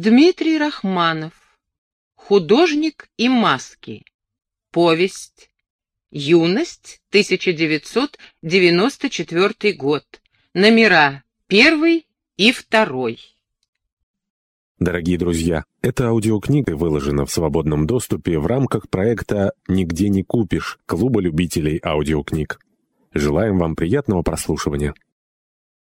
Дмитрий Рахманов. Художник и маски. Повесть. Юность, 1994 год. Номера первый и второй. Дорогие друзья, эта аудиокнига выложена в свободном доступе в рамках проекта «Нигде не купишь» Клуба любителей аудиокниг. Желаем вам приятного прослушивания.